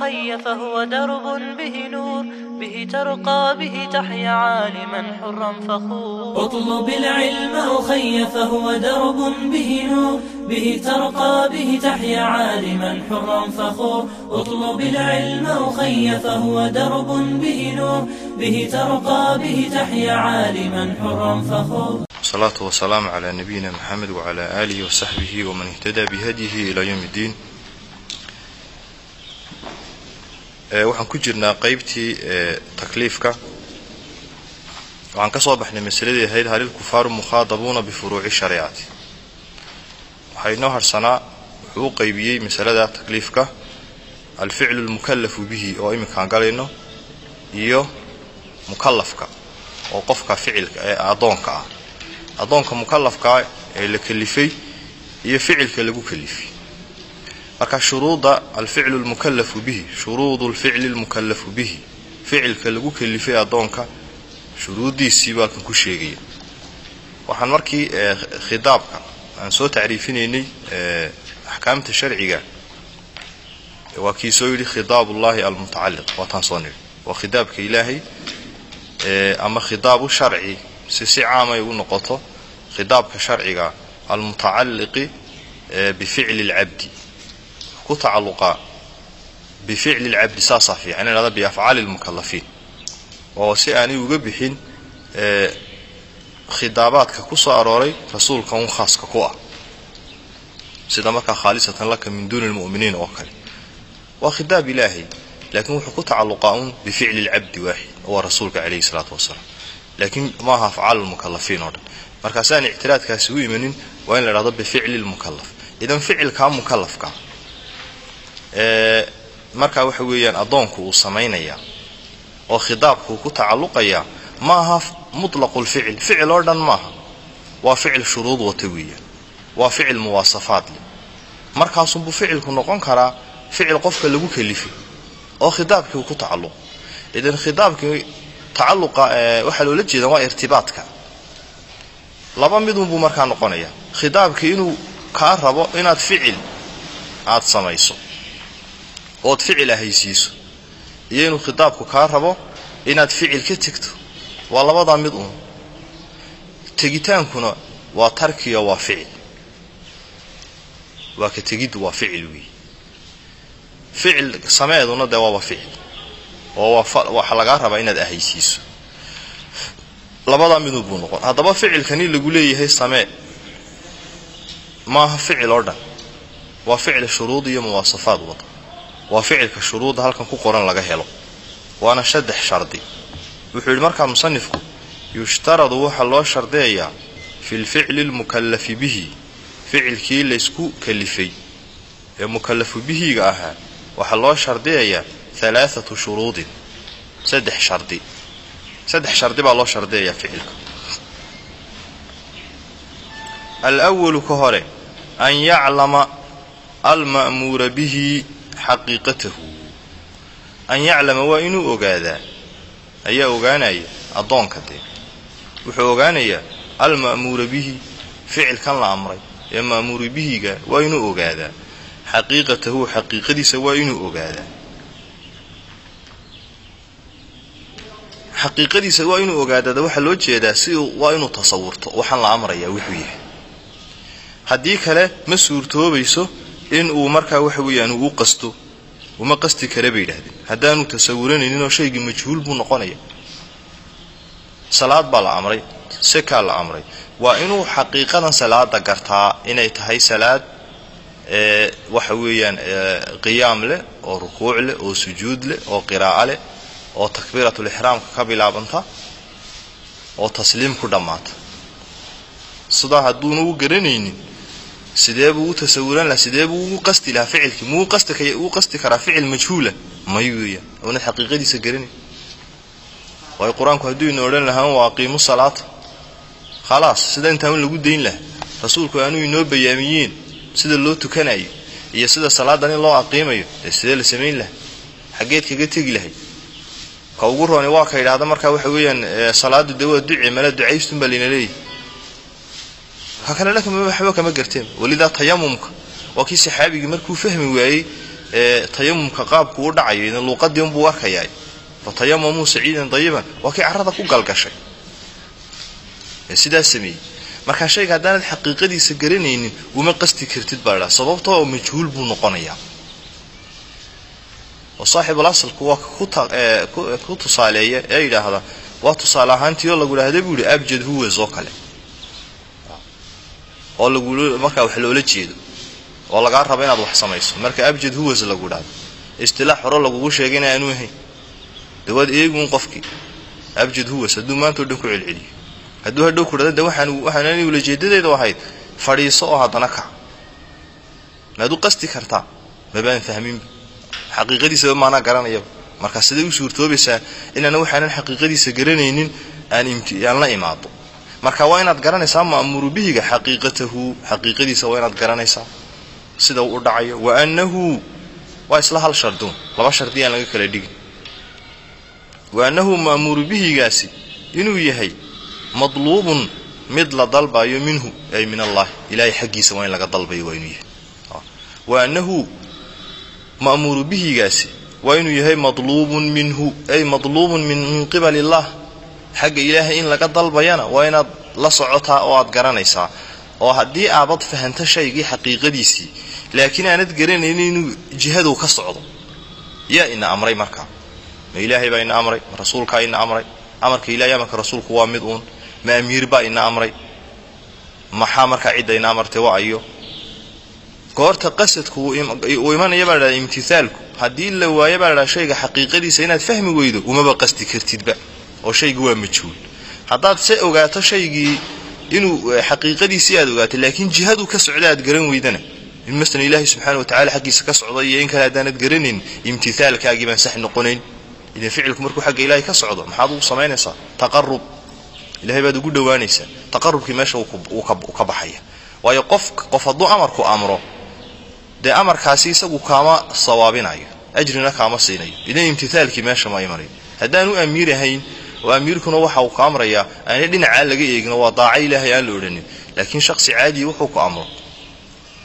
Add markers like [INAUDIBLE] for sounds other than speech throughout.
الخي فهو درب به نور به ترقى به تحيا عالما حرا فخور اطلب العلم أخي فهو درب به نور به ترقى به تحيا عالما حرا فخور اطلب العلم أخي فهو درب به نور به ترقى به تحيا عالما حرا فخور صلاة وسلام على نبينا محمد وعلى آله وصحبه ومن اهتدى بهديه إلى يوم الدين waxaan ku jirnaa qaybtii takliifka. Waxaan ka soo baxnay masaladii ahayd hal ilkufaaru mukhaadabuuna bifuruuci shariicati. Waxaa inoo harsanaa wuxuu u qaybiyey masalada takliifka alficlu lmukallafu bihi oo iminkaan galayno iyo mukallafka oo qofka ficilka ee addoonka ah. Addoonka mukallafkaa ee la kalifay iyo ficilka lagu kalifay marka shuruuda alficlu lmukallafu bihi shuruudu lficli lmukallafu bihi ficilka lagu kalifay addoonka shuruuddiisii baa kan ku sheegaya. Waxaan markii khidaabka aan soo tacriifinaynay axkaamta sharciga waa kii soo yidhi khidaabullahi almutacalliq. Waataan soo nidhi waa khidaabka ilaahay ama khidaabu sharci si si caamay u noqoto khidaabka sharciga almutacalliqi bificli lcabdi ku tacaluqaa bificli lcabdi saasaa fiican in hada biafcaali lmukalafiin oo si aanay uga bixin khidaabaadka ku soo arooray rasuulka un khaaska ku ah. Sida markaa khaalisatan laka min duuni lmu'miniin oo kale. Waa khidaab ilaahay laakiin wuxuu ku tacaluqaa un bificli lcabdi waaxid waa rasuulka calayhi salaatu wasalaam. Laakiin maaha afcaal lmukalafiin oo dhan. Markaasaan ictiraadkaasi u imanin waa in la dhahdo bificli lmukalaf idan ficilkaa mukalafka markaa waxa weeyaan addoonku uu samaynayaa oo khidaabku uu ku tacalluqayaa ma aha mutlaqu lficil ficil oo dhan maaha. Waa ficil shuruud wata weeyaan. Waa ficil muwaasafaad leh. Markaasunbuu ficilku noqon karaa ficil qofka lagu kalifay oo khidaabkii uu ku tacalluqo idan khidaabkii tacalluqa waxaa loola jeeda waa irtibaadka. Laba midunbuu markaa noqonaya khidaabkii inuu kaa rabo inaad ficil aad samayso ood ficil ahaysiiso. Iyo inuu khidaabku kaa rabo inaad ficil ka tegto waa labadaa mid uun tegitaankuna waa tarkiyo waa ficil. Waa ka tegiddu waa ficil weeye ficil sameeduna dee waaba ficil oo waxa lagaa rabaa inaad ahaysiiso. Labadaa midun buu noqon. Haddaba ficilkani lagu leeyahay samee maaha ficil oo dhan. Waa ficil shuruud iyo muwaasafaad wada waa ficilka shuruudda halkan ku qoran laga helo. Waana saddex shardi. Wuxuu yidhi markaa musanifku yushtaradu waxaa loo shardiyayaa fi lficli lmukallafi bihi ficilkii laysku kalifay. Ee mukallafu bihiga ahaa waxaa loo shardiyayaa alaaatu shuruudin. Saddex shardi. Saddex shardi baa loo shardiyayaa ficilka. Alwalu ka hore an yaclama alma'muura bihi xaqiiqatahu. An yaclama waa inuu ogaadaa. Ayaa ogaanaya addoonka dee. Wuxuu ogaanayaa alma'muura bihi ficilkan la amray. Ee ma'muura bihiga waa inuu ogaadaa. Xaqiiqatahu xaqiiqadiisa waa inuu ogaadaa. Xaqiiqadiisa waa inuu ogaadaada waxaa loo jeedaa si waa inuu tasawurto. Waxaan la amrayaa wuxuu yahay. Haddii kale ma suurtoobayso in uu markaa waxa weeyaan uu qasto uma qasti kale bay yidhahdeen haddaanu tasawuranaynin oo shaygii majhuul buu noqonaya. Salaad baa la amray sekaa la amray. Waa inuu xaqiiqadan salaada gartaa inay tahay salaad ee waxa weeyaan qiyaam leh oo rukuuc leh oo sujuud leh oo qiraa'a leh oo takbiiratulixraamka ka bilaabanta oo tasliim ku dhammaata. Sidaa hadduuna u garanaynin sidee buu u tasawuran laha sidee buu ugu qasti lahaa ficilkii? Muu uu qasti karaa ficil majhuula may weeyaan oonad xaqiiqadiisa garanayn waayo qur'aanku hadduu ina odhan lahaan waa aqiimu salaata khalaas sida intaan lagu dayn lahaa. Rasuulku aanuu inoo bayaamiyeen sida loo tukanayo iyo sida salaadan loo aqiimayo. Dee sidee la samayn laha xaggeed kaga tegi lahay. Ka ugu rooni waa ka yidhaahda markaa waxa weeyaan salaadu dee waa duci mala ducaystun baa layna leeyahy ka kalena waxba kama garteen. Welidaa tayamumka waa kii saxaabigii markuu fahmi waayey ee tayamumka qaabku u dhacayo idan luuqadii unbuu arkayaa fatayamamuu saciidan dayiban waa kii carrada ku galgashay. Sidaas sameeyey. Markaa shayga haddaanad xaqiiqadiisa garanaynin uma qasti kartid baa ladhaha sababtoo oo majhuul buu noqonayaa. Oo saaxibul asalku waa ku tusaaleeya ee yidhaahda waa tusaale ahaantii oo lagu idhahda buu yihi abjad huwas oo kale oo markaa wax loola jeedo oo lagaa raba inaad wax samayso. Marka abjad huwas lagu idhahdo istilaax hore lagugu sheegayna aanu ahayn dawaad eeguun qofkii abjad huwas hadduu maanta o dhan ku celceliyo. Hadduu hadhow ku dhada de waxaan waxaan ulajeedadeedu ahayd fadhiiso oo haddana kac maad u qasti kartaa. Mabaan fahminba xaqiiqadiisaba maanaa garanayaba marka siday u suurtoobaysaa inaana waxaanan xaqiiqadiisa garanaynin aan la imaado marka waa inaad garanaysaa ma'muuru bihiga xaqiiqatahu xaqiiqadiisa waa inaad garanaysaa sida uu u dhacayo. Wa annahu waa isla hal sharduun laba shardi aan laga kala dhigin. Wa annahu ma'muuru inuu yahay madluubun mid la dalbayo minhu ay min allahi ilaahay xaggiisa waa in laga dalbayo waa inuu yahay. Wa annahu ma'muuru waa inuu yahay madluubun minhu ay madluubun min qibali illah xagga ilaahay in laga dalbayana waa inaad la socotaa oo aad garanaysaa. Oo haddii aabad fahanto shaygii xaqiiqadiisii laakiin aanad garanaynin inuu jihaduu ka socdo. Yaa ina amray markaa ma ilaahay baa ina amray ma rasuulkaa ina amray. Amarka ilahay amarka rasuulku waa mid uun. Ma amiir baa ina amray. Maxaa markaa cidda ina amartay wa ayo. Goorta qasadku uu imanaya baa ladhahda imtithaalku. Haddii la waayo baa ladhaha shayga xaqiiqadiisa inaad fahmi weydo umaba qasti kartidba oo shaygi waa majhuul. Haddaad se ogaato shaygii inuu xaqiiqadiisii aad ogaato laakiin jihaduu ka socda aad garan weydana. In masalan ilaahay subxaana watacala xaggiisa ka socda iyo in kale haddaanad garanayn imtithaalkaagii baan sax noqonayn. Idan ficilku markuu xagga ilaahay ka socdo maxaad ugu samaynaysaa? Taqarub ilahay baad ugu dhowaanaysaa. Taqarubkii meesha uu ka baxaya. Waayo qof qof hadduu amarku amro dee amarkaasi isagu kaama sawaabinayo ajrina kaama siinayo. Idan imtithaalkii meesha ma imanayo haddaanu amiir ahayn oo amiirkuna waxa uu ka amrayaa aana dhinacaa laga eegino waa daaca ilaahay aan la odhanin. Laakiin shaqsi caadiya wuxuu ku amro.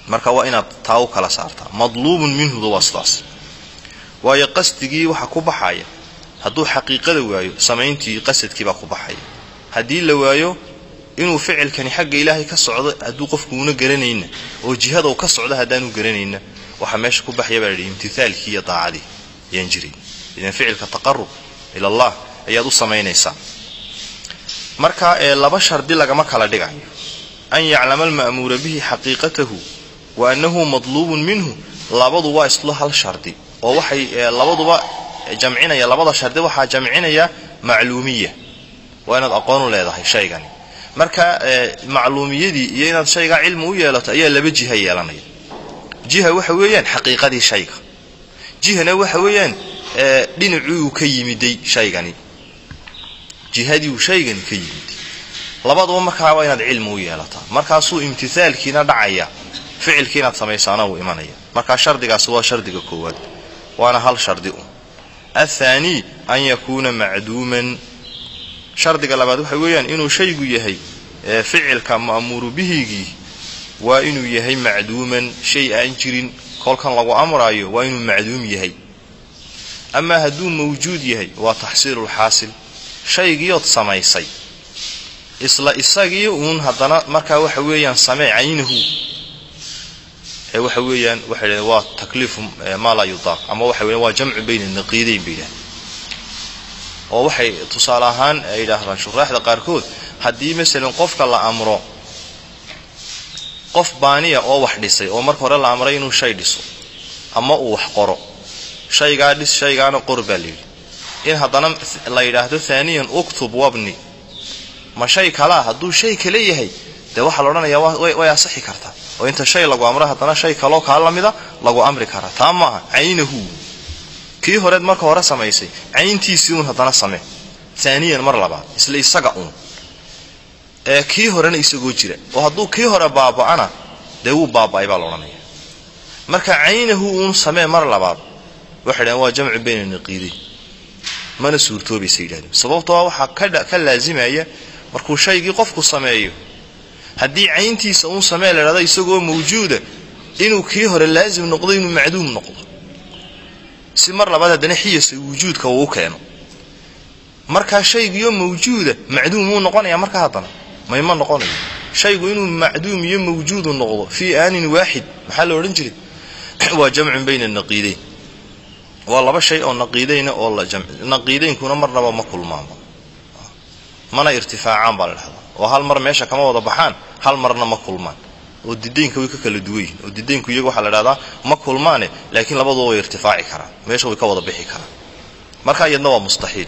Marka waa inaad taa u kala saartaa. Madluubun minhuda waa sidaas. Waayo qasdigii waxa ku baxaya hadduu xaqiiqada waayo samayntii qasadkii baa ku baxaya. Haddii la waayo inuu ficilkani xagga ilaahay ka socdo hadduu qofku una garanayna oo jihada uu ka socdo haddaanu garanayna waxaa meesha ku baxaya baa la yidhi imtithaalkii iyo daacadii. Ayaan jiray idan ficilka taqarub ila allah ayaad u samaynaysaa marka ee laba shardi lagama kala dhigayo an yaclama alma'muura bihi xaqiiqatahu wa annahu madluubun minhu. Labadu waa isla hal shardi oo waxay labaduba jamcinaya labada shardi waxaa jamcinaya macluumiya waa inaad aqoon u leedahay shaygani. Marka macluumiyadii iyo inaad shaygaa cilmi u yeelato ayaa laba jiha yeelanaya. Jiha waxa weeyaan xaqiiqadii shayga. Jihana waxa weeyaan dhinacii uu ka yimiday shaygani jihadii uu shaygani ka yimiday labaduba markaa waa inaad cilmi u yeelataa markaasuu imtithaalkiina dhacaya ficilkii inaad samaysaana uu imanaya. Markaa shardigaasi waa shardiga koowaad waana hal shardi un athaanii an yakuuna macduuman. Shardiga labaad waxa weeyaan inuu shaygu yahay ficilka ma'muuru bihigii waa inuu yahay macduuman shay aan jirin kolkan lagu amraayo waa inuu macduum yahay. Amaa hadduu mawjuud yahay waa taxsiilulxaasil shaygiiood samaysay. Isla isagii uun haddana markaa waxa weeyaan samee caynahu ee waxa weeyaan waxay dhahdeen waa takliifu maa laa yudaaq. Ama waxa weyan waa jamcu bayna naqiidayn bay yidhahdeen. Oo waxay tusaale ahaan ay yidhaahdaan shuraaxda qaarkood haddii masalan qofka la amro qof baaniya oo wax dhisay oo marka hore la amray inuu shay dhiso ama uu wax qoro shaygaa dhis shaygaana qor baa layidhi in haddana la yidhaahdo haaniyan uktub wabni. Ma shay kalaa hadduu shay kale yahay dee waxaa la odhanayaa way asixi kartaa oo inta shay lagu amro haddana shay kaloo kaa lamida lagu amri karaa taa maaha caynahu. Kii horeed marka hore samaysay cayntiisii uun haddana samee. Aaniyan mar labaad isla isaga uun. Ee kii horena isagoo jira oo hadduu kii hore baaba'ana dee wuu baaba'ay baa laodhanaya marka caynahu uun samee mar labaad waxay dhahen waa jamcu bayna naqiidayn mana suurtoobaysa yidhahdeen sababtoo waxaa ka laazimaya markuu shaygii qofku sameeyo. Haddii cayntiisa uun samee la dhahda isagoo mawjuuda inuu kii hore laazim noqdo inuu macduum noqdo. Si mar labaad haddana xiyasa wujuudka uu keeno. Markaa shaygiyo mawjuuda macduum wuu noqonayaa markaa haddana mayma noqonayo shaygu inuu macduum iyo mawjuudu noqdo fii aanin waaxid maxaa la odhan jiray? [CLEARS THROAT] Waa jamcun bayna naqiideyn waa laba shay oo naqiidayna oo la jamci naqiidaynkuna marnaba ma kulmaanba mana irtifaacaan baa la dhahdaa oo hal mar meesha kama wada baxaan hal marna ma kulmaan. Oo didaynka way ka kala duwan yihiin oo didaynku iyaga waxaa la dhahdaa ma kulmaane laakiin labaduba way irtifaaci karaan. Meesha way ka wada bixi karaan. Marka iyadna waa mustaxiil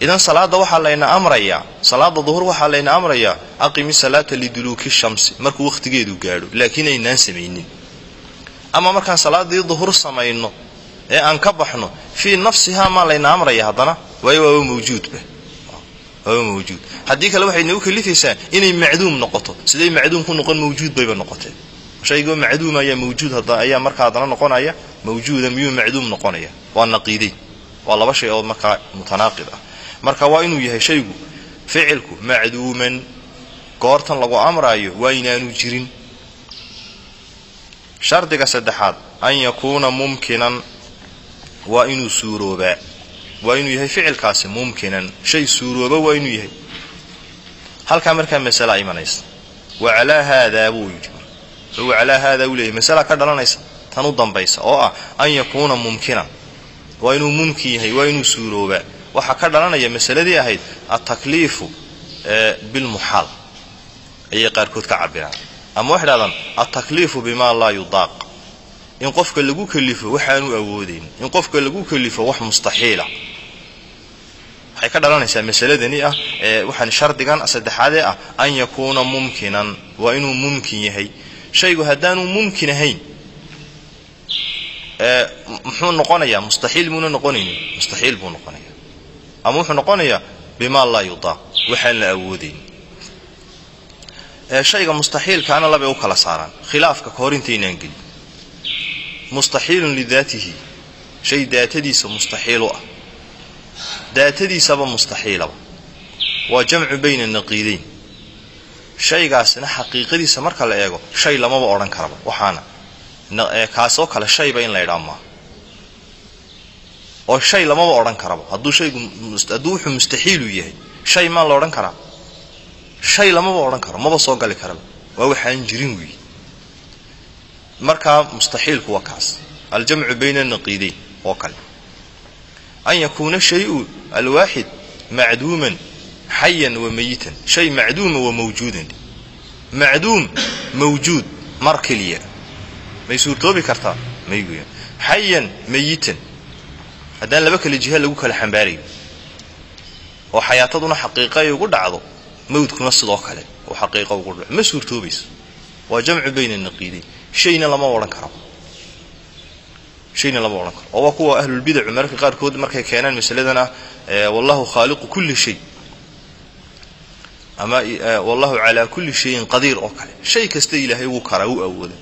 idan salaada waxaa layna amrayaa salaada duhur waxaa layna amrayaa aqimi salaata liduluuki shamsi markuu wakhtigeedu gaadho laakiin aynaan samaynin. Ama markaan salaadii duhur samayno ee aan ka baxno fii nafsihaa maa layna amraya haddana waayo waaba mawjuudba waaba mawjuud. Haddii kale waxay nagu kalifaysaa inay macduum noqoto. Siday macduum ku noqon mawjuud bayba noqotee shaygoo macduum ayaa mawjuud ayaa markaa haddana noqonaya mawjuuda miyuu macduum noqonaya? Waa naqiiday. Waa laba shay oo markaa mutanaaqid ah. Marka waa inuu yahay shaygu ficilku macduuman goortan lagu amraayo waa inaanu jirin. Shardiga saddexaad an yakuuna mumkinan waa inuu suuroobaa waa inuu yahay ficilkaasi mumkinan shay suurooba waa inuu yahay. Halkaa markaa masala imanaysa. Wa haadaa buu yidhi. Wuxuu calaa haadaa uu leeyahy masala ka dhalanaysa tan u dambaysa oo ah an yakuuna mumkinan. Waa inuu mumkin yahay waa inuu suuroobaa waxaa ka dhalanaya masaladii ahayd altakliifu bilmuxaal. Ayay qaarkood ka cabiraan ama waxay dhahdaan altakliifu bima laa yudaaq in qofka lagu kalifo waxaanu awoodayn in qofka lagu kalifo wax mustaxiila waxay ka dhalanaysaa masaladani ah waxaan shardigan saddexaadee ah an yakuuna mumkinan waa inuu mumkin yahay. Shaygu haddaanu mumkin ahayn muxuu noqonayaa mustaxiil muuna noqonaynin mustaxiil buu noqonaya ama wuxuu noqonayaa bima laa yudaaq waxaan la awoodayn. Shayga mustaxiilkaana labay u kala saaraan khilaafka ka hor intaynaan gelin mustaxiilun lidaatihi. Shay daatadiisa mustaxiilu ah. Daatadiisaba mustaxiilaba. Waa jamcu bayna naqiidayn. Shaygaasina xaqiiqadiisa marka la eego shay lamaba odhan karaba. Waxaana kaasoo kale shayba in la ydhaa maaha oo shay lamaba odhan karaba. Hadduu shaygu hadduu wuxuu mustaxiilu yahay shay maa la odhan karaa? Shay lamaba odhan karo maba soo gali karaba. Waa waxaan jirin weeye markaa mustaxiilku waa kaas. Aljamcu bayna naqiidayn oo kale. An yakuuna shayu alwaaxid macduuman xayan wa mayitan shay macduuma wa mawjuudan. Macduum mawjuud mar may suurtoobi kartaa mayguya xayan mayitan haddaan laba kale jiha lagu kala xambaarayo oo xayaataduna xaqiiqa ugu dhacdo mawdkuna sidoo kale oo xaqiiqa ugu dhaco ma suurtoobayso? Waa jamcu bayna naqiidayn shayna lama odhan karo. Shayna lama odhan karo. Oo waa kuwa ahlulbidacu mararka qaarkood markay keenaan masaladan ah wallahu khaaliqu kulli shay. Ama wallahu calaa kulli shayin qadiir oo kale. Shay kasta ilaahay wuu karaa wuu awooda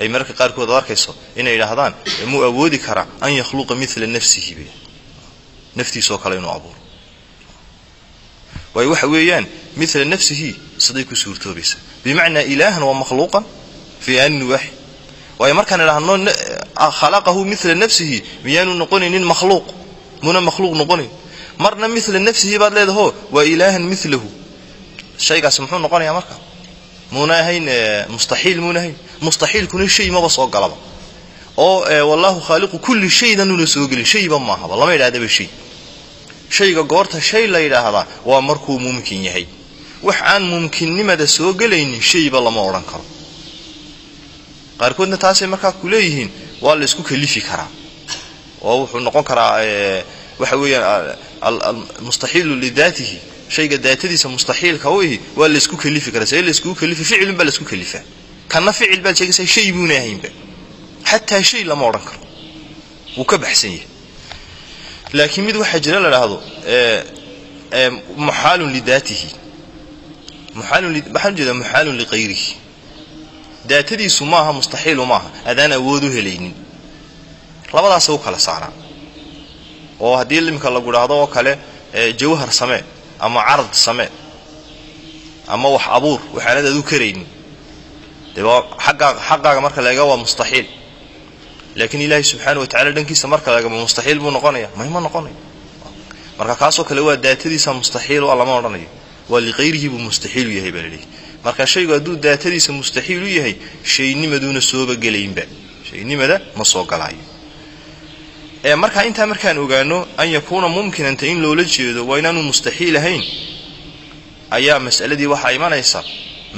ay mararka qaarkood arkayso inay yidhaahdaan muu awoodi karaa an yakhluqa mila nafsihi b naftiisoo kale inuu abuuro. Waayo waxa weeyaan mila nafsihi siday ku suurtoobaysa bimacnaa ilaahan waa makhluuqan fii aanin waaxid waayo markaan idhahno khalaqahu mila nafsihi miyaanu noqonaynin makhluuq muna makhluuq noqonayn marna mila nafsihi baad leedaho waa ilaahan milahu shaygaas muxuu noqonayaa marka muuna ahayn mustaxiil muuna ahayn mustaxiilkuna shay maba soo galaba oo wallahu khaaliqu kulli shaydanuna soo gelin shayba maahaba lama yidhahdaba shay shayga goorta shay la yidhaahdaa waa markuu mumkin yahay wax aan mumkinnimada soo gelaynin shayba lama odhan karo qaarkoodna taasay markaa ku leeyihiin waa la isku kalifi karaa. Oo wuxuu noqon karaa waxa weeyaan mustaxiilu lidaatihi shayga daatadiisa mustaxiilka u ihi waa la isku kalifi karaa. See la iskugu kalifi ficilun baa la isku kalifaa kanna ficil baad sheegaysaa shay buuna ahaynba xataa shay lama odhan karo. Wuu ka baxsan yahay. Laakiin mid waxaa jira la dhaahdo muxaalun lidaatihi. Muxaalun waxaan u jeedaa muxaalun liqayrihi daatadiisu maaha mustaxiilu maaha. Adaan awood u helaynin labadaasa u kala saaraan. Oo haddii iminka lagu dhaahdo oo kale jawhar samee ama carad samee ama wax abuur waxaanad karaynin. Dee waa aggaa xaqaaga marka la eega waa mustaxiil. Laakiin ilaahay subxaana wa tacala dhankiisa marka lagama mustaxiil buu noqonaya? Mayma noqonayo marka kaasoo kale waa daatadiisa mustaxiil lama odhanayo. Waa liqayrihi buu mustaxiil u yahay baa ladhihi marka shaygu hadduu daatadiisa mustaxiil u yahay shaynimaduuna sooba gelaynba. Shaynimada ma soo galaayo. Ee markaa intaa markaan ogaano an yakuuna mumkinanta in loola jeedo waa inaanu mustaxiil ahayn ayaa mas'aladii waxaa imanaysa.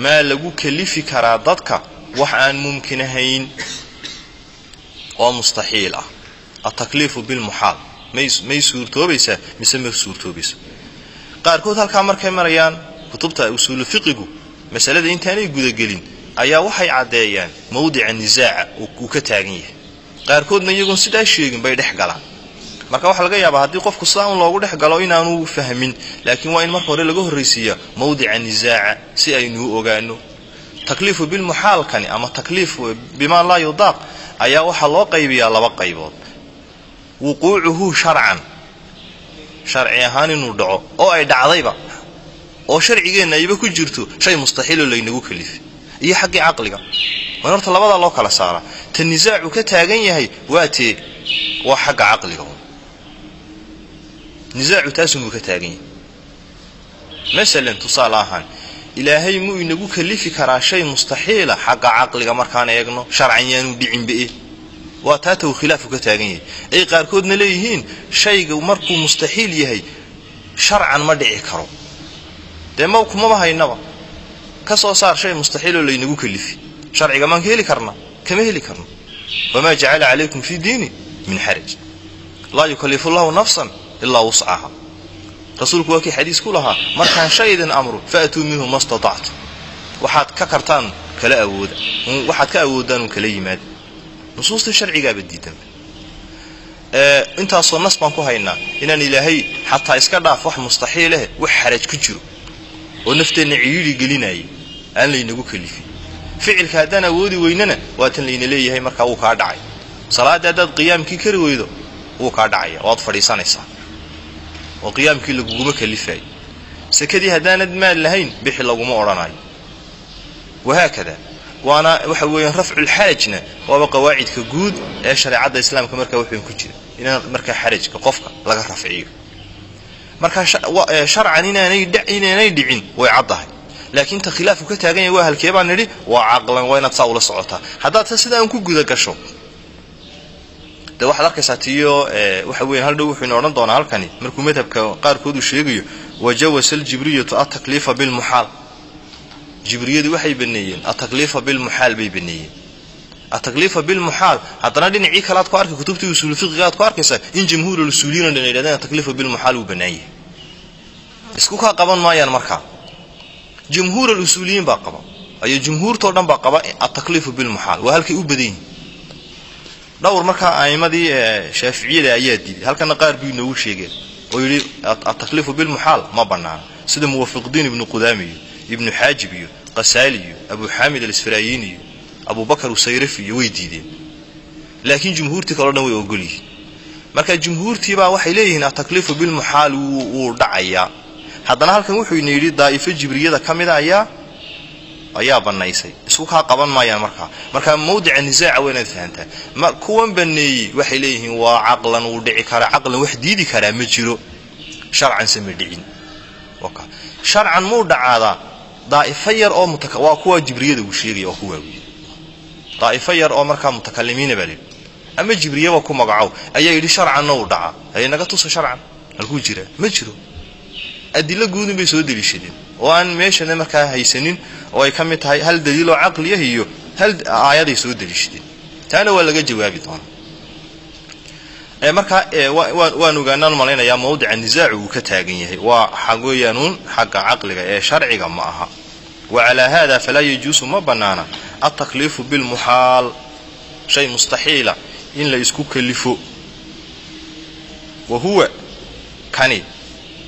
Maa lagu kalifi karaa dadka wax aan mumkin ahayn oo mustaxiil ah. Altakliifu bilmuxaal. May suurtoobaysaa mise ma suurtoobaysa qaarkood halkaa markay marayaan kutubta usuulu masalada intaanay gudagelin ayaa waxay caddeeyaan mawdica nisaaca uu ka taagan yahay. Qaarkoodna iyagoon sidaa sheegin bay dhex galaan. Marka waxaa laga yaabaa haddii qofku sidaa un loogu dhex galo inaanu fahmin laakiin waa in marka hore laga horraysiiya mawdica nisaaca si aynuu ogaano takliifu bilmuxaalkani ama takliif bimaa laa yudaaq ayaa waxaa loo qaybiyaa laba qaybood. Wuquucuhu sharcan sharci ahaan inuu dhaco oo ay dhacdayba oo sharcigeenna ayba ku jirto shay mustaxiiloo laynagu kalifay iyo xaggii caqliga. Waan horta labadaa loo kala saaraa ta nisaacu ka taagan yahay waa tee waa xagga caqliga nisaacu taasunbuu ka taagan yahay. Masalan tusaale ahaan ilaahay muu inagu kalifi karaa shay mustaxiila xagga caqliga markaan eegno sharcan yaanu dhicinbae waa taa taw khilaafu ka taagan yahay. Ay qaarkoodna leeyihiin shayga markuu mustaxiil yahay sharcan ma dhici karo dee ma kumaba haynaba. Ka soo saar shay mustaxiiloo laynagu kalifi sharciga maan ka heli karnaa kama heli karno. Wamaa jacala calaykum fi diini min xaraj laa yukalifu llahu nafsan ilaa wuscaha rasuulku waa kii xadiis ku lahaa markaan shay idin amro faatuu minhu ma statactu waxaad ka kartaan kala awooda. Waxaad ka awoodaan kala yimaada. Nusuusta sharcigaaba diidanba intaasoo nas baan ku haynaa inaan ilaahay xataa iska dhaaf wax mustaxiileh wax xaraj ku jiro oo nafteenna ciyiidhi gelinaya aan laynagu kalifin. Ficilka haddaan awoodi weynana waatan layna leeyahay markaa wuu kaa dhacay. Salaadda haddaad qiyaamkii kari weydo wuu kaa dhacaya waad fadhiisanaysaa. Oo qiyaamkii laguguma kalifayo sekadii haddaanad maal lahayn bixi laguma odhanayo. Wahaakada waana waxa weeyaan rafculxarajna waaba qawaacidka guud ee shareecadda islaamka markaa wuxuun ku jira. Inaan markaa xarajka qofka laga rafciyo markaa sharcan inaanay dhicin way caddahay. Laakiin ta khilaafku ka taagan yahay waa halkee baan nidhi waa caqlan waa inaad saa ula socotaa. Haddaad ta sidaan ku guda gasho de waxaad arkaysaa tiyo waxa weyan hal dhow wuxuuna odhan doonaa halkani. Markuu madhabka qaarkood sheegayo wajawasa aljibriyatu atakliifa bilmuxaal jibriyadu waxay baneeyeen atakliifa bilmuxaal bay baneeyeen. Atakliifa bilmuxaal haddana dhinacii kale aad ku arkay kutubtii usuulu fiqiga aad ku arkaysaa in jamhuurul usuuliyiina dhan yidhahdeen atakliifa bilmuxaal uu bannaan yahay isku kaa qaban maayaan markaa jumhuur usuuliyiin baa qaba. Ayo jumhuurtoo dhan baa qaba atakliifu bilmuxaal waa halkay u badan yihiin dhowr markaa a'imadii shaaficiyada ayaa diiday. Halkana qaar buu inoogu sheegeen oo yidhi atakliifu bilmuxaal ma bannaana sida muwafiqdiin ibnu qudaami ibnu xaajib iyo qasaali iyo abu xaamid alisfaraayiin iyo abubakar usayrafi iyo way diideen. Laakiin jumhuurtii kaleo dhan way ogol yihiin. Marka jumhuurtiibaa waxay leeyihiin atakliifu bilmuxaal wuu dhacayaa haddana halkan wuxuu ina yidhi daa'ifo jibriyada ka ayaa ayaa bannaysay. Isku kaa qaban maayaan markaa. Marka mawdica nisaaca waa inaad fahantaa kuwan banneeyey waxay leeyihiin waa caqlan wuu dhici karaa. Caqlan wax diidi karaa ma jiro. Sharcanse ma dhicin. Sharcan muu dhacaadaa daa'ifo yar oo waa kuwa jibriyada uu sheegaya oo ku waawiye daa'ifo yar oo markaa mutakalimiina baa layidhi ama jibriyaba ku magacow. Ayaa yidhi sharcanna uu dhacaa. Haye naga tusa sharcan. Halkuu jiraa ma jiro adilo guudun bay soo deliishadeen oo aan meeshana markaa haysanin oo ay ka mid tahay hal daliiloo caqliyah iyo hal aayaday soo deliishadeen taana waa laga jawaabi doonaa. Markaa waan ogaanaan malaynayaa mawdica nisaacu uu ka taagan yahay. Waa xagooyaanuun xagga caqliga ee sharciga ma aha. Wa calaa haada falaa yajuusu ma bannaana. Altakliifu bilmuxaal shay mustaxiila in la isku kalifo wa huwa kani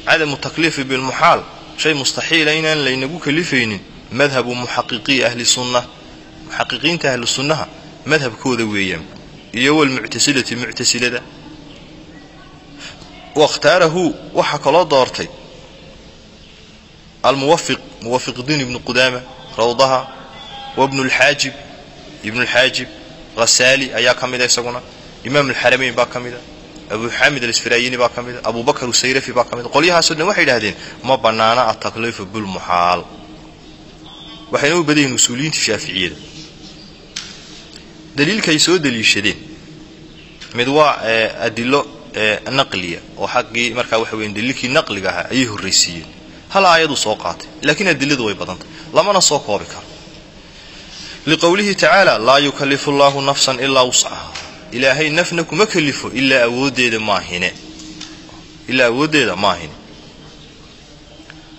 cadamu takliifi bilmuxaal shay mustaxiila inaan laynagu kalifaynin madhabu muxaqiqii ahli sunna muxaqiqiinta ahli sunnaha madhabkooda weeyaan iyo walmuctasilati muctasilada wakhtaarahu waxaa kaloo doortay almuwafiq muwafiqdiin ibnu qudaama rawdaha wa bnu lxaajib ibnu lxaajib ghasaali ayaa ka mida isaguna imaam alxaramayn baa ka mida abu xaamid alisfirayini baa ka mida abu usayrafi baa ka mida qolyahaasoo dhan waxay idhahdeen ma bannaana atakliifu bilmuxaal waxayna u badan yihiin usuuliyiinta shaaficiyada. Daliilkaay soo daliishadeen mid waa adilo naqliya oo xaggii markaa waxa weyan daliilkii naqliga ahaa ayay horraysiiyeen. Hal aayaduu soo qaatay laakiin adiladu way badantay lamana soo koobi karo. Liqowlihi tacaala laa yukallifu llaahu nafsan ilaa wuscaha ilaahay nafna kuma kalifo ilaa awooddeeda maahine ilaa awooddeeda maahine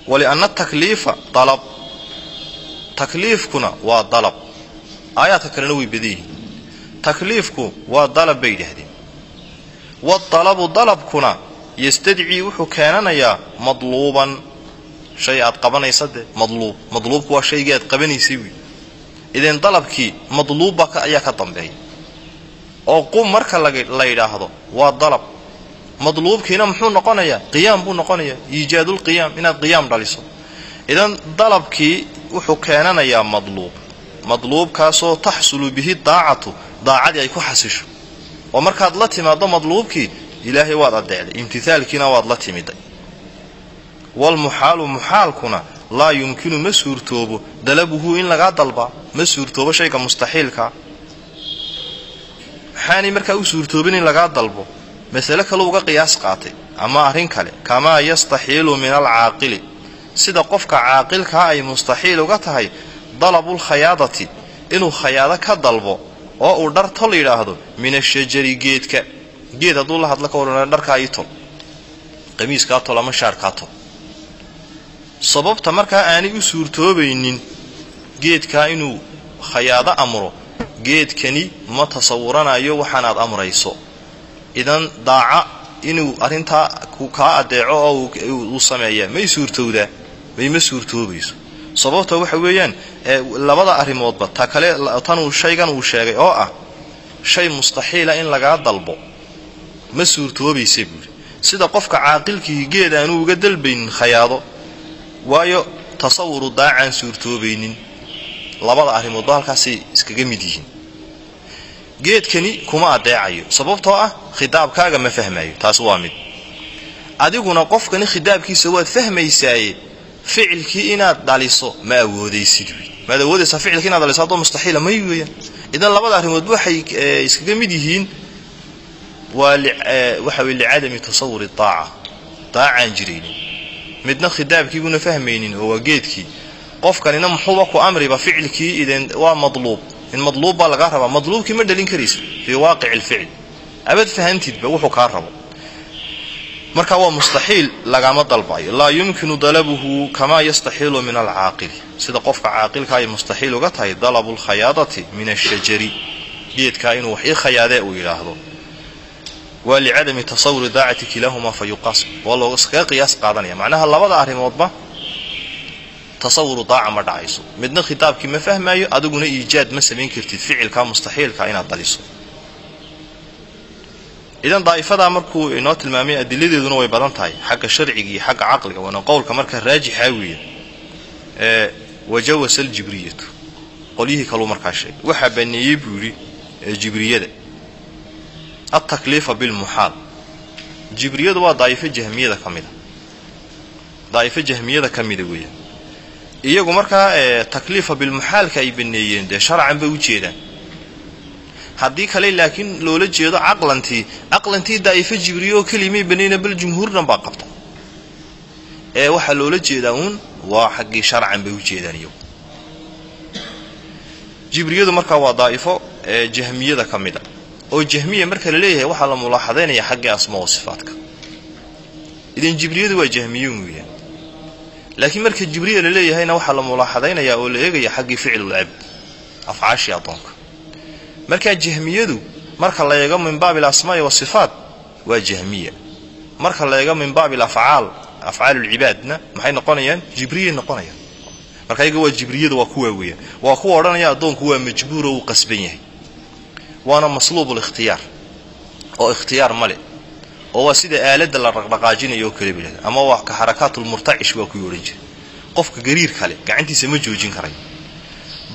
walianna takliifa dalab. Takliifkuna waa dalab. Aayaadka kalena way badan yihiin. Takliifku waa dalab bay yidhaahdeen. Waalabu dalabkuna yastadcii wuxuu keenanayaa madluuban. Shay aad qabanaysa dee madluub. Madluubku waa shaygii aad qabanaysay wiil ideen dalabkii madluubba ayaa ka dambeeya oo qum marka la yidhaahdo waa dalab. Madluubkiina muxuu noqonayaa? Qiyaam buu noqonayaa. Iijaadulqiyaam inaad qiyaam dhaliso. Idan dalabkii wuxuu keenanayaa madluub. Madluubkaasoo taxsulu bihi daacatu daacadii ay ku xasisho. Oo markaad la timaaddo madluubkii ilaahay waad addeecday. Imtihaalkiina waad la timiday. Walmuxaalu muxaalkuna laa yumkinu ma suurtoobo. Dalabuhu in lagaa dalbaa ma suurtoobo shayga mustaxiilkaa maxaanay markaa u suurtoobin in lagaa dalbo masale kale uga qiyaas qaatay ama arrin kale kamaa yastaxiilu min alcaaqili sida qofka caaqilkaa ay mustaxiil uga tahay dalabulkhayaadati inuu khayaado ka dalbo oo uu dhar tol yidhaahdo min ashajari geedka geed hadduu la hadla ka warran dharkaa ii tol qamiiskaa tol ama shaarkaa tol. Sababta markaa aanay u suurtoobaynin geedkaa inuu khayaado amro geedkani ma tasawuranayo waxaanaad amrayso. Idan daaca inuu arrintaa kaa addeeco oo uu sameeyaa may suurtowdaa may ma suurtoobayso. Sababta waxa weeyaan labada arrimoodba ta kale tanuu shaygan uu sheegay oo ah shay mustaxiila in lagaa dalbo ma suurtoobaysa buuri sida qofka caaqilkii geed aanu uga dalbaynin khayaado waayo tasawuru daacaan suurtoobaynin. Labada arrimoodba halkaasay iskaga mid yihiin. Geedkani kuma addeecayo sababtoo ah khidaabkaaga ma fahmayo taas waa mid. Adiguna qofkani khidaabkiisa waad fahmaysaaye ficilkii inaad dhaliso ma awoodaysid maad awoodaysaa ficilkii inaad dhaliso haddoo mustaxiila may weeyaan. Idan labada arrimoodba waxay iskaga mid yihiin waa waxa weye licadami tasawuri daaca. Daacaan jiraynin. Midna khidaabkiibuna fahmaynin oo waa geedkii. Qofkanina muxuuba ku amriba ficilkii idin waa madluub in madluub baa lagaa rabaa. Madluubkii ma dhalin karaysa fii waaqici alficil abad fahantidba wuxuu kaa rabo. Marka waa mustaxiil lagama dalbayo laa yumkinu dalabuhu kamaa yastaxiilu min alcaaqili sida qofka caaqilka ay mustaxiil uga tahay dalabu lkhayaadati min ashajari geedkaa inuu wax ii khayaadee uu yidhaahdo. Waa licadami tasawuri daacati kilaahumaa fa yuqaas. Waa looga kaga qiyaas qaadanaya. Macnaha labada arrimoodba tasawuru daaca ma dhacayso. Midna khitaabkii ma fahmaayo adiguna iijaad ma samayn kartid ficilkaa mustaxiilka inaad daliso idan daa'ifadaa markuu inoo tilmaamay adiladeeduna way badan tahay. Xagga sharciga iyo xagga caqliga waana qowlka marka raajixaa weeye. Ee wajawasa aljibriyatu. Qolyihii kaluu markaa sheegay. Waxaa baneeyey buu yidhi jibriyada. Altakliifa bilmuxaal jibriyadu waa daa'ifo jahmiyada ka mida. Daa'ifo jahmiyada ka mida weeyaan iyagu markaa takliifa bilmuxaalka ay baneeyeen dee sharcan bay u jeedaan. Haddii kale laakiin loola jeedo caqlantii caqlantii daa'ifo jibriyo kelimay banayna bal jumhuurnan baa qabta. Ee waxaa loola jeedaa uun waa xaggii sharcan bay u iyagu. Jibriyadu markaa waa daa'ifo ee jahmiyada ka mid a oo jahmiya marka la leeyahay waxaa la mulaaxadaynaya xaggii asmaa wa sifaadka. Idan jibriyadu waa jahmiyuun weeyaan laakiin marka jibriya la leeyahayna waxaa la mulaaxadaynayaa oo la eegaya xaggii ficlulcabd afcaashii addoonka. Markaa jahmiyadu marka la eego min baabi alasmaa'i wasifaat waa jahmiya. Marka la eego min baabi alafcaal afcaal lcibaadna maxay noqonayaan? Jibriyay noqonayaan. Marka ayaga waa jibriyada waa kuwaa weeyaan waa kuwa odhanaya addoonku waa majbuur oo uu qasban yahay. Waana masluub likhtiyaar oo ikhtiyaar male oo waa sida aaladda la dhaqdhaqaajinayo oo kale bidhahda ama waa ka xarakaatulmurtacish waa kuwii odhan jira qofka gariir kale gacantiisa ma joojin karayo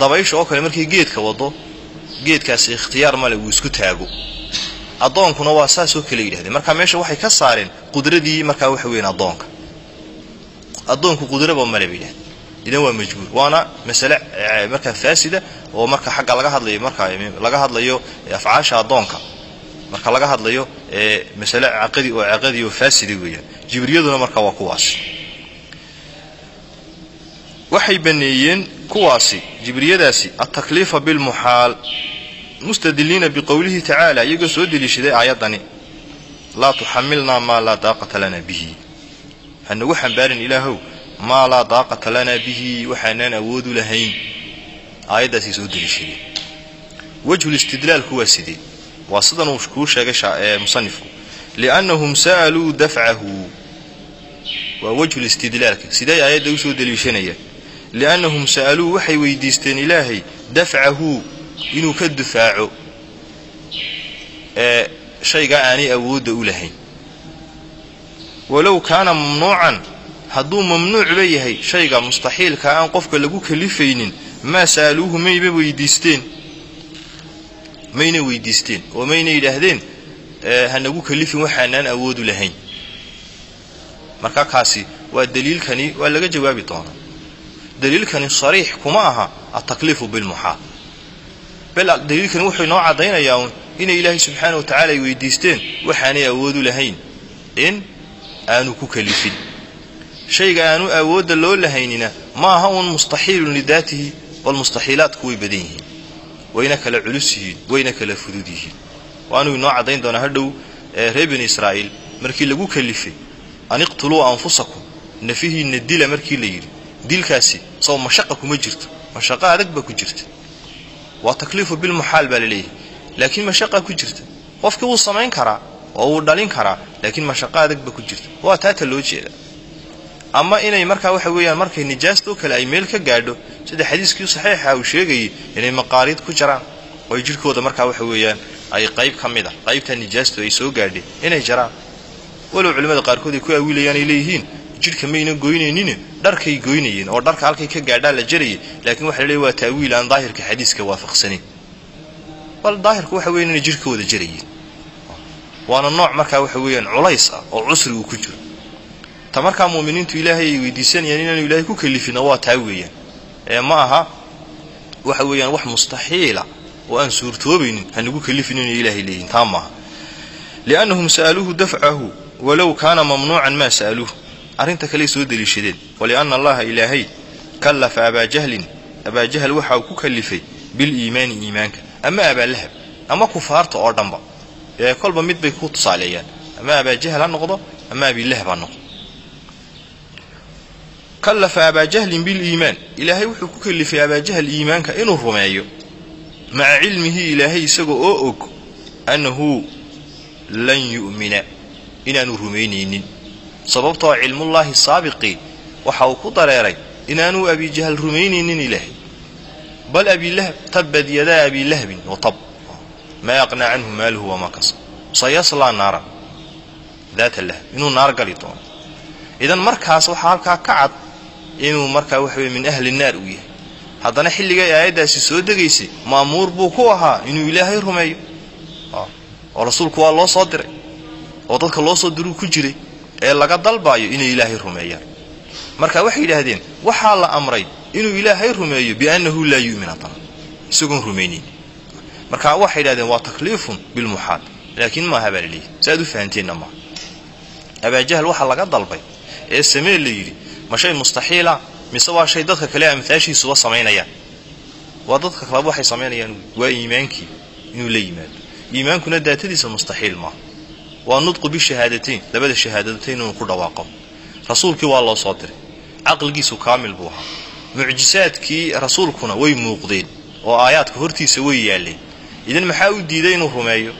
dabaysha oo kale markay geedka wado geedkaasi ikhtiyaar male uu isku taago. Addoonkuna waa saasoo kale yidhahdeen. Marka meesha waxay ka saareen qudradii markaa waxa weyan addoonka. Addoonku qudraba male bay yidhahdeen. Idan waa majbuur. Waana masale markaa faasida oo marka xagga laga hadlayo markaa laga hadlayo afcaasha addoonka marka laga hadlayo masale caqadi oo caqadi oo faasida weeyaan. Jibriyaduna marka waa kuwaas. Waxay baneeyeen kuwaasi jibriyadaasi altakliifa bilmuxaal mustadiliina biqowlihi tacaala iyagoo soo deliishaday aayaddani laa tuxamilnaa maa laa daaqata lana bihi. Hanagu xambaarin ilaahow maa laa daaqata lanaa bihi waxaanaan awoodu lahayn. Aayaddaasay soo deliishadeen wejhulistidlaalku waa sidee waa sidan uu kuu sheegay musanifku liannahum sa'aluu dafcahu waa wejhulistidlaalka sidee aayadda u soo deliishanayaan liannahum sa'aluu waxay weydiisteen ilaahay dafcahu inuu ka dufaaco ee shaygaa aanay awoodda u lahayn walow kaana mamnuucan hadduu mamnuucba yahay shayga mustaxiilka aan qofka lagu kalifaynin maa sa'aluuhu mayba weydiisteen mayna weydiisteen oo mayna yidhaahdeen hanagu kalifin waxaanaan awoodu lahayn. Marka kaasi waa daliilkani waa laga jawaabi doonaa. Daliilkani sariix kuma aha altakliifu bilmuxaal bal daliilkani wuxuu inoo caddaynayaa uun inay ilaahay subxaana wa tacala ay weydiisteen waxaanay awoodu lahayn in aanu ku kalifin. Shayga aanu awoodda loo lahaynina ma aha uun mustaxiilun lidaatihi bal mustaxiilaadku way badan yihiin wayna kala culus yihiin wayna kala fudud yihiin. Waanuu inoo caddayn doonaa hadhow reer bani israa'iil markii lagu kalifay an iqtuluu anfusakum. Nafihiinna dila markii la yidhi dilkaasi soo mashaqa kuma jirto mashaqo adag baa ku jirta. Waa takliifu bilmuxaal baa la leeyahay laakiin mashaqa ku jirta. Qofkii wuu samayn karaa oo wuu dhalin karaa laakiin mashaqo adag baa ku jirta. Waa taata loo jeeda ama inay markaa waxa weeyaan markay nijaastoo kale ay meel ka gaadho sida xadiiskii saxiixa uu sheegayay inay maqaariid ku jaraan. Oo ay jidhkooda markaa waxa weeyaan ay qayb ka mid a qaybta nijaastu ay soo gaadhay inay jaraan. Walow culimmada qaarkood ay ku awiilayaan ay leeyihiin jidhka mayna goynaynin dharkay goynayeen oo dharka halkay ka gaadhaa la jarayay laakiin waxa la leeyahy waa ta'wiil aan daahirka xadiiska waafaqsanayn bal daahirku waxa weyan inay jidhka wada jarayeen waana nooc markaa waxa weeyaan culays ah oo cusri ku jiro. Ta markaa mu'miniintu ilaahay ay weydiisanayaan inaanu ilaahay ku kalifina waa taa ma aha waxa weeyaan wax mustaxiila oo aan suurtoobaynin hanagu kalifin inay ilaahay leeyihiin taa maaha liannahum sa'aluuhu dafcahu walow kaana mamnuucan maa sa'aluuh arrinta kaley soo deliishadeen. Walianna allaha ilaahay kallafa abaajahlin abaajahl waxa uu ku kalifay biliimaani iimaanka. Ama abaallahab ama kufaarta oo dhanba. Ee kolba mid bay ku tusaaleeyaan. Ama abaajahal ha noqdo ama abilahab ha noqdo kallafa abaajahlin biliimaan ilaahay wuxuu ku kalifay abaajahal iimaanka inuu rumeeyo. Maca cilmihi ilaahay isaga oo og annahu lan yu'mina inaanu rumaynaynin sababtoo cilmullaahi saabiqii waxa uu ku dareeray inaanuu abijahal rumaynaynin ilaahay. Bal abilahab tabbad yadaa abilahabin wa tab. Maa aqnaa canhu maaluhu wamaa kasab. Sayaslaa naaran daata lahab inuu naar gali doono. Idan markaas waxaa halkaa ka cad inuu markaa waxa weye min ahli naar uu yahay. Haddana xilligay aayaddaasi soo degaysay ma'muur buu ku ahaa inuu ilaahay rumeeyo. Oo rasuulku waa loo soo diray oo dadka loo soo diruu ku jiray ee laga dalbaayo inay ilaahay rumeeyaan. Marka waxay yidhaahdeen waxaa la amray inuu ilaahay rumeeyo biannahu laa yu'min haddana. Isagoon rumaynayn marka waxay yidhahdeen waa takliifun bilmuxaal laakiin maaha baa laleeyahy si aad u fahanteenna maaha. Abaajahal waxaa laga dalbay ee samee la yidhi ma shay mustaxiila mise waa shay dadka kale amhaashiisuba samaynayaan waa dadka kaleba waxay samaynayaan waa iimaankii inuu la yimaado. Iimaankuna daatadiisa mustaxiil maaha waa nudqu bishahaadateyn labada shahaadatayn inuu ku dhawaaqo. Rasuulkii waa loo soo diray. Caqligiisu kaamil buu ahaa. Mucjisaadkii rasuulkuna way muuqdeen oo aayaadka hortiisa way yaalleen. Idan maxaa u diiday inuu rumeeyo?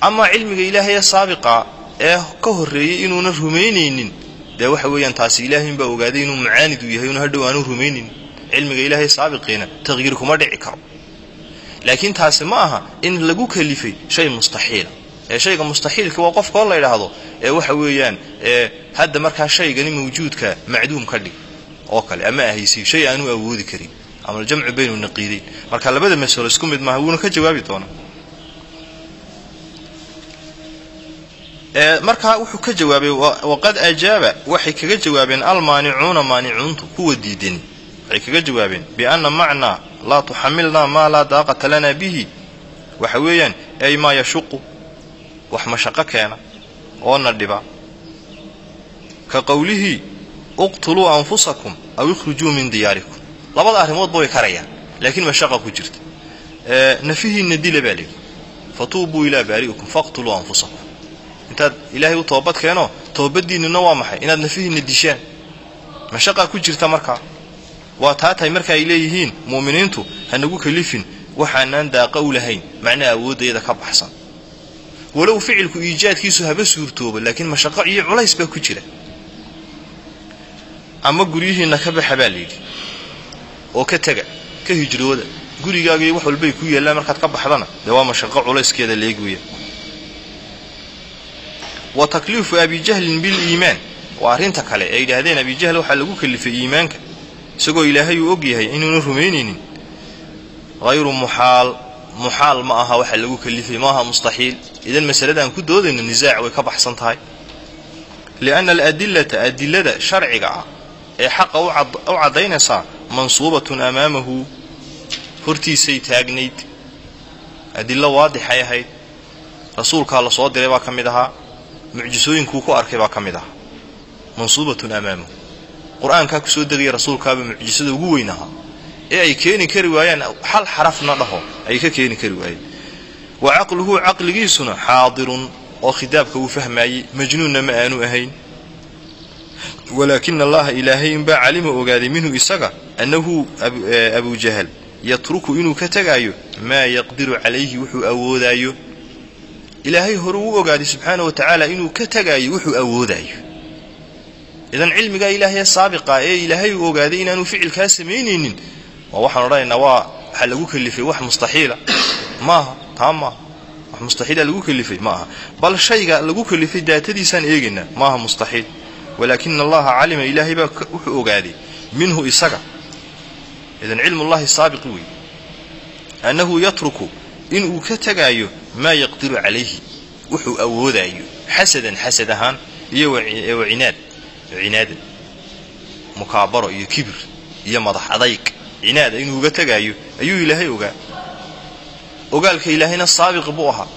Amaa cilmiga ilaahay ee saabiqa ee ka horreeyey inuuna rumaynaynin dee waxa weeyaan taasi ilaahaynbaa ogaaday inuu mucaanid uu yahay una hadhow aanu rumaynin. Cilmiga ilaahay saabiqiina taqyiir kuma dhici karo. Laakiin taasi ma aha in lagu kalifay shay mustaxiila ee shayga mustaxiilka waa qofkoo la ydhaahdo ee waxa weeyaan ee hadda markaa shaygani mawjuudka macduum ka dhig oo kale ama ahaysi shay aanu awoodi karin ama aljamcu baynu naqiidayn. Marka labada masalo isku mid maaha wuuna ka jawaabi doonaa markaa wuxuu ka jawaabay waqad ajaaba waxay kaga jawaabeen almaanicuuna maanicuuntu kuwa diidani waxay kaga jawaabeen bianna macnaa laa tuxamilnaa maa laa daaqata lana bihi. Waxa weeyaan ay maa yashuqu wax mashaqo keena oo na dhiba. Ka qowlihii uqtuluu anfusakum aw ikhrujuu min diyaarikum. Labada arrimoodba way karayaan laakiin mashaqa ku jirta. Nafihiinna dila baa leeyi fatuubuu ilaa baari'ikum faqtuluu anfusakum intaad ilaahay u toobad keeno toobadiinnuna waa maxay? Inaad nafihiinna dishaan mashaqaa ku jirta markaa waa taa tahay ay leeyihiin mu'miniintu hanagu kalifin. Waxaanaan daaqa u lahayn. Macnaha awooddayada ka baxsan. Walow ficilku iijaadkiisu haba suurtooba laakiin mashaqo iyo culays baa ku jira. Ama guryihiinna ka baxa baa layidhi oo ka tega ka hijrooda. Gurigaagii wax walbay ku yaallaan markaad ka baxdana dee waa mashaqo culayskeeda leegweya wa takliifu abijahlin biliimaan waa arrinta kale ay yidhaahdeen abijahl waxaa lagu kalifay iimaanka isagoo ilaahay uu og yahay inuuna rumaynaynin hayru muxaal muxaal ma aha waxa lagu kalifay maaha mustaxiil idan masaladaan ku doodayno nisaac way ka baxsan tahay lianna aladillata adilada sharciga ah ee xaqa u caddaynaysaa mansuubatun amaamahu hortiisay taagnayd adillo waadixay ahayd rasuulkaa la soo diray baa ka mid ahaa mucjisooyinkuu ku arkay baa ka mid ahaa mansuubatun amaamahu qur'aankaa ku soo degaya rasuulkaaba mucjisada ugu weyn ahaa. Ee ay keeni kari waayaan hal xarafna dhaho ay ka keeni kari waayeen. Wa caqluhu caqligiisuna xaadirun oo khidaabka uu fahmaayey majnuunna ma aanu ahayn. Walaakina allaha ilaahay inbaa calima ogaaday minhu isaga annahu abujahal yatruku inuu ka tegaayo maa yaqdiru calayhi wuxuu awoodaayo ilaahay hore uu ogaaday subxaana wa tacaala inuu ka tegaayo wuxuu awoodaayo idan cilmigaa ilaahaya saabiqa ee ilaahay uu ogaaday inaanu ficilkaa samaynaynin waa waxaan odhanaynaa waa waxaa lagu kalifay wax mustaxiila. Maaha taa maaha. Wax mustaxiila lagu kalifay ma bal shayga lagu kalifay daatadiisaan eegaynaa maaha mustaxiil. Walaakina allaha calima ilaahay baa wuxuu ogaaday minhu isaga. Idan cilmullahi saabiqi wey annahu yatruku inuu ka tegaayo maa yaqdiru calayhi. Wuxuu awoodaayo xasadan xasad ahaan iyo wacinaad cinaadan mukaabaro iyo kibir iyo madax adayg. Cinaada inuu uga tegaayo ayuu ilaahay ogaa ogaalka ilaahayna saabiq buu ahaa.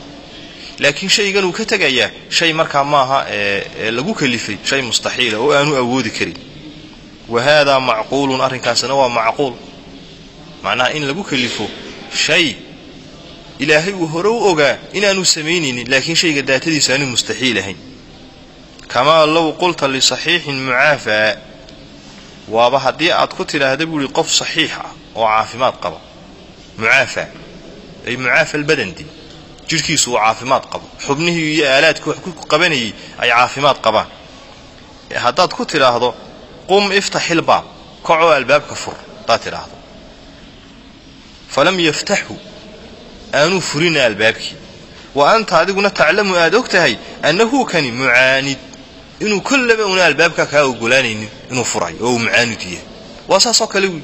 Laakiin shaygan uu ka tegayaa shay markaa maaha lagu kalifay shay mustaxiila oo aanu awoodi karin. Wa haadaa macquulun arrinkaasina waa macquul. Macnaha in lagu kalifo shay ilaahay uu hore u ogaa inaanu samaynaynin laakiin shayga daatadiisu aanu mustaxiil ahayn. Kamaa low qulta lisaxiixin mucaafaa waaba haddii aad ku tidhaahda buu ihi qof saxiix ah oo caafimaad qaba mucaafaa ay mucaafa albadandi jidhkiisu uu caafimaad qabo. Xubnihii iyo aalaadkii wax ku qabanayay ay caafimaad qabaan. Haddaad ku tidhaahdo qum iftaxilbaab kacoo albaabka fur haddaad tidhaahdo. Falam yaftaxhu aanuu furina albaabkii. Wa anta adiguna taclamu aad og tahay annahu kani mucaanid. Inuu kollaba una albaabka kaa ogolaanaynin inuu furayo oo uu mucaanid yahay. Waa saasoo kale wey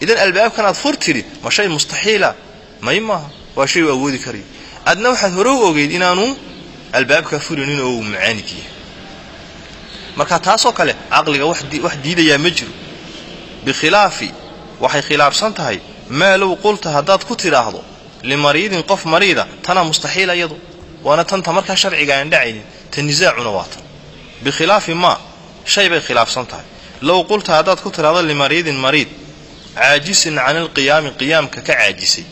idan albaabkan aad fur ma shay mustaxiila? May maaha waa shay uu awoodi karayo adna waxaad hore u ogeyd inaanu albaabkaa furinin oo uu mucaanid yahay. Marka taasoo kale caqliga wax diidayaa ma jiro. Bikhilaafi waxay khilaafsan tahay maa low qulta haddaad ku tidhaahdo limariidin qof mariida tanaa mustaxiila iyadu waana tanta markaa sharciga aan dhacaynin ta nisaacuna waa tan bikhilaafi maa shay bay khilaafsan tahay low qulta haddaad ku tidhaahdo limariidin mariid caajisin can ilqiyaami qiyaamka ka caajisay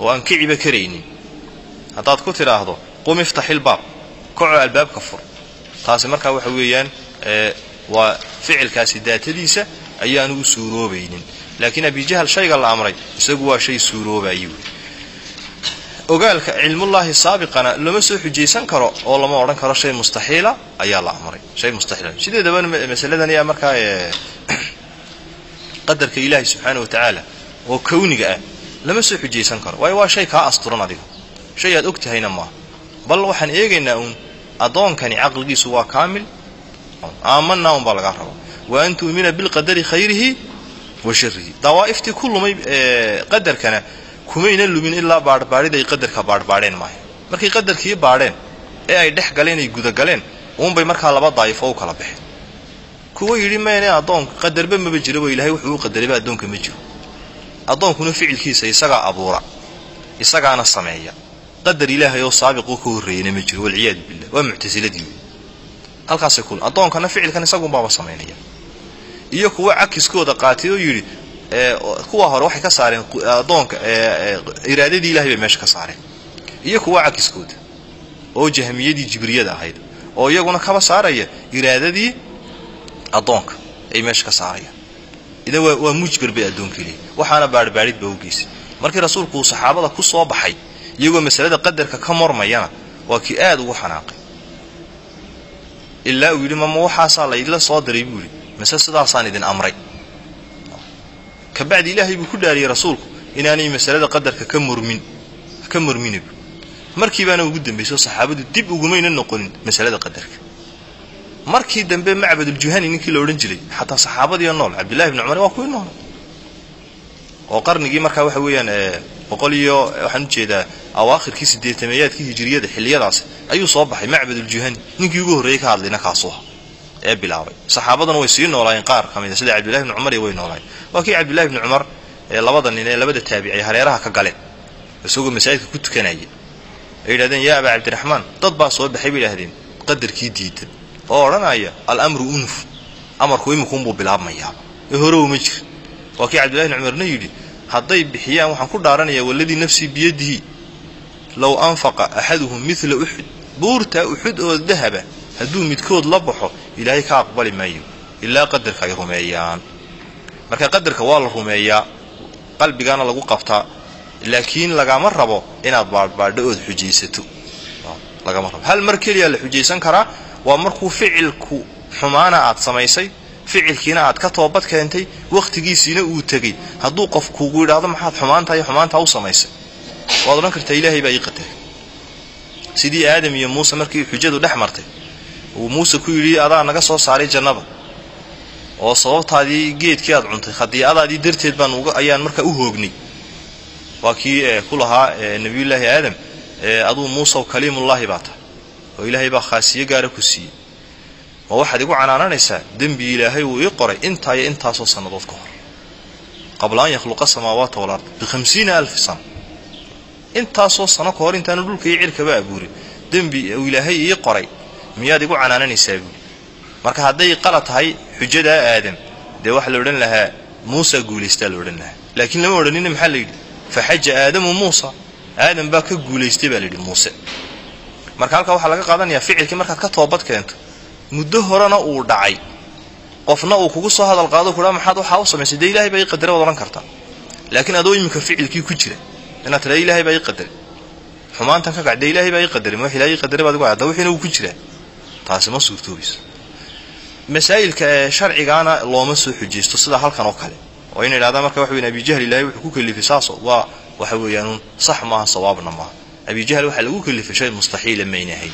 oo aan kiciba karaynin haddaad ku tidhaahdo qum iftaxilbaab kacoo albaabka fur taasi markaa waxa weeyaan waa ficilkaasi daatadiisa ayaanu u suuroobaynin laakiin abijahal shayga la amray isagu waa shay suuroobaye wey ogaalka cilmullaahi saabiqana lama soo xujaysan karo oo lama odhan karo shay mustaxiila ayaa la amray. Shay mustaxiila. Sideedaba masaladan ayaa markaa [CLEARS THROAT] qadarka ilaahi subxaana wa tacaala oo kawniga ah lama soo xujaysan karo. Waayo waa shay kaa asturan adiga shay aad og tahayna bal waxaan eegaynaa uun addoonkani caqligiisu waa kaamil. Aamanaa un baa lagaa rabaa. Wa an tu'mina bilqadari khayrihi wa sharihi dawaa'iftii ku lumay qadarkana kumayna lumin ilaa baadhbaadhid ay qadarka baadhbaadheen maayo. Markay qadarkii baadheen ee ay dhex galeen ay gudagaleen uunbay markaa laba daa'ifo u kala baxeen. Kuwa yidhi meene addoonka qadarba maba jirabo ilaahay wuxuu u qadarayba addoonka ma jiro. Addoonkuna ficilkiisa isagaa abuura isagaana sameeya. Qadar ilaahay oo saabiqoo ka horreeyana ma jiro walciyaadu billah waa muctasiladii halkaasay kul addoonkana ficilkan isagunbaaba samaynaya iyo kuwa cakiskooda qaatay oo yidhi kuwa hore waxay ka saareen addoonka iraadadii ilahay bay meesha ka saareen. Iyo kuwa cakiskooda oo jahmiyadii jibriyada ahayd oo iyaguna kaba saaraya iraadadii addoonka ay meesha ka saarayaan. Idan waa mujbir bay addoonkii leeyihiin waxaana baadhbaadhid ba u markii rasuulku uu saxaabada ku soo baxay iyagoo masalada qadarka ka mormayana waa kii aad ugu xanaaqay. Ilaa uu yidhi mama waxaasaa laydla soo diray? buu yidhi. Mise sidaasaan idin amray kabacdi ilaahay buu ku dhaariyey rasuulku inaanay masalada qadarka ka mormin ka morminab markii baana ugu dambayso saxaabadu dib ugumayna noqonin masalada qadarka. Markii dambe macbaduljuhani ninkii la odhan jiray xataa saxaabadiiyo nool cabdillahi bni cumar waa kuwii nool. Oo qarnigii markaa waxa weeyaan boqol iyo waxaan u jeedaa awaakhirkii sideetameeyaadkii hijiriyada xilliyadaas ayuu soo baxay macbaduljuhani ninkii ugu horreeyey ka hadlayna kaasuha ee bilaabay. Saxaabaduna way sii noolaayeen qaar ka mida. Sida cabdillahi bni cumar iyo way noolaayeen. Waa kii cabdillahi bni cumar ee labada nin ee labada taabici ay hareeraha ka galeen isagoo masaajidka ku tukanaya ay yidhahdeen yaa abaa cabdiraxmaan dad baa soo baxay bay yidhahdeen qadarkii diidan. Oo odhanaya alamru unuf. Amarku imikuunbuu bilaabmayaa. Ee hore uma jir waa kii cabdillahi bni cumarna yidhi hadday bixiyaan waxaan ku dhaaranayaa waladii nafsii biyadihi low anfaqa axaduhum midla uxud buurtaa uxud oo dahaba hadduu midkood la baxo ilaahay ka aqbali maayo. Ilaa qadarka ay rumeeyaan. Marka qadarka waa la rumeeyaa qalbigaana lagu qabtaa laakiin lagama rabo inaad baadhbaadho ood xujaysato. Lagama rabo. Hal mar keliyaa la xujaysan karaa waa markuu ficilku xumaana aad samaysay ficilkiina aad ka toobad keentay wakhtigiisiina uu tegey. Hadduu qof kugu yidhaahdo maxaad xumaantaa iyo xumaantaa u samaysay. Waad odhan kartaa ilaahay baa ii sidii aadam iyo muuse markii xujadu dhex martay uu muuse ku yidhi adaa naga soo saaray jannada oo sababtaadii geedkii aad cuntay khadiicadaadii darteed baan ayaan markaa u hoognay. Waa kii ku lahaa nebiyullaahi aadam aduu muusew kaliimullaahi baa tahay. Oo ilaahay baa khaasiyo gaara ku siiyey. Ma waxaad igu canaananaysaa? Dembi ilaahay uu ii qoray intaa iyo intaasoo sannadood ka hor. Qabla an yakhluqa samaawaata walard bihamsiina alfi sana. Intaasoo sano ka hor intaanu dhulka iyo cirkaba abuurin dembi uu ilaahay ii qoray miyaad igu canaananaysaa buuli marka hadday qala tahay xujadaa aadam dee waxaa la odhan lahaa muusa guulaystaa la odhan lahaa. Laakiin lama odhanina maxaa la yidhi? Faxaja aadamu muusa. Aadam baa ka guulaystay baa la yidhi muuse. Marka halkaa waxaa laga qaadanayaa ficilkii markaad ka toobad keento muddo horena uu dhacay. Qofna uu kugu soo hadal qaado kuhaa maxaad waxaa u samaysay? Dee ilahay baa ii qadare waad odhan kartaa laakiin adoo iminka ficilkii ku jira inaad tidhahda ilahay baa ii qadare. Xumaantan ka kac dee ilahay baa ii qadare ma wax ilahay ii qadare baad igu hadda wixiina wuu ku jiraa taasi ma suurtoobayso masaa'ilka ee sharcigaana looma soo xujaysto sida halkan oo kale. Oo in idhahdaa marka waxa weyan abijahl ilahay wuxuu ku kalifay saaso. Waa waxa weeyaanuun sax maaha sawaabna maaha abijahl waxaa lagu kalifay shay mustaxiila mayna ahayn.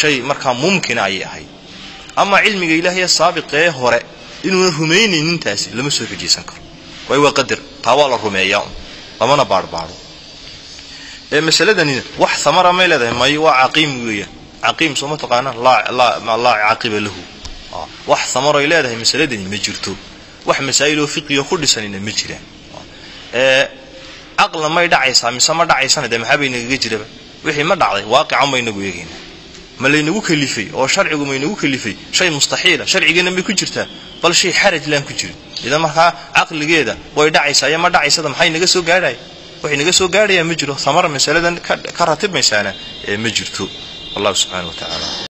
Shay markaa mumkina ayay ahayd. Ama cilmiga ilaahay ee saabiqee hore inuuna rumaynaynin taasi lama soo xujaysan karo. Waayo waa qadar taa waa la rumeeyaa un lamana baarhbaadho ee masaladanina wax samara may leedahay may waa caqiim weeyaan caqiim soo ma taqaanaan laa caqiba lahu. Wax samaroy leedahay masaladani ma jirto. Wax masaa'iloo fiqiyo ku dhisanina ma jiraan. Caqlna may dhacaysaa mise ma dhacaysana dee maxaa baynagaga jiraba? Wixii ma dhacday waaqican baynagu eegayna. Ma laynagu kalifay oo sharcigu maynagu kalifay shay mustaxiila sharcigeenna may ku jirtaa bal shay xaraj laan ku jirin. Idan markaa caqligeeda way dhacaysaa iyo ma dhacaysada maxay naga soo gaadhaya waxay naga soo gaadhayaa ma jiro samar masaladan ka ratibmaysaana ma jirto wallahu subxana wa tacaala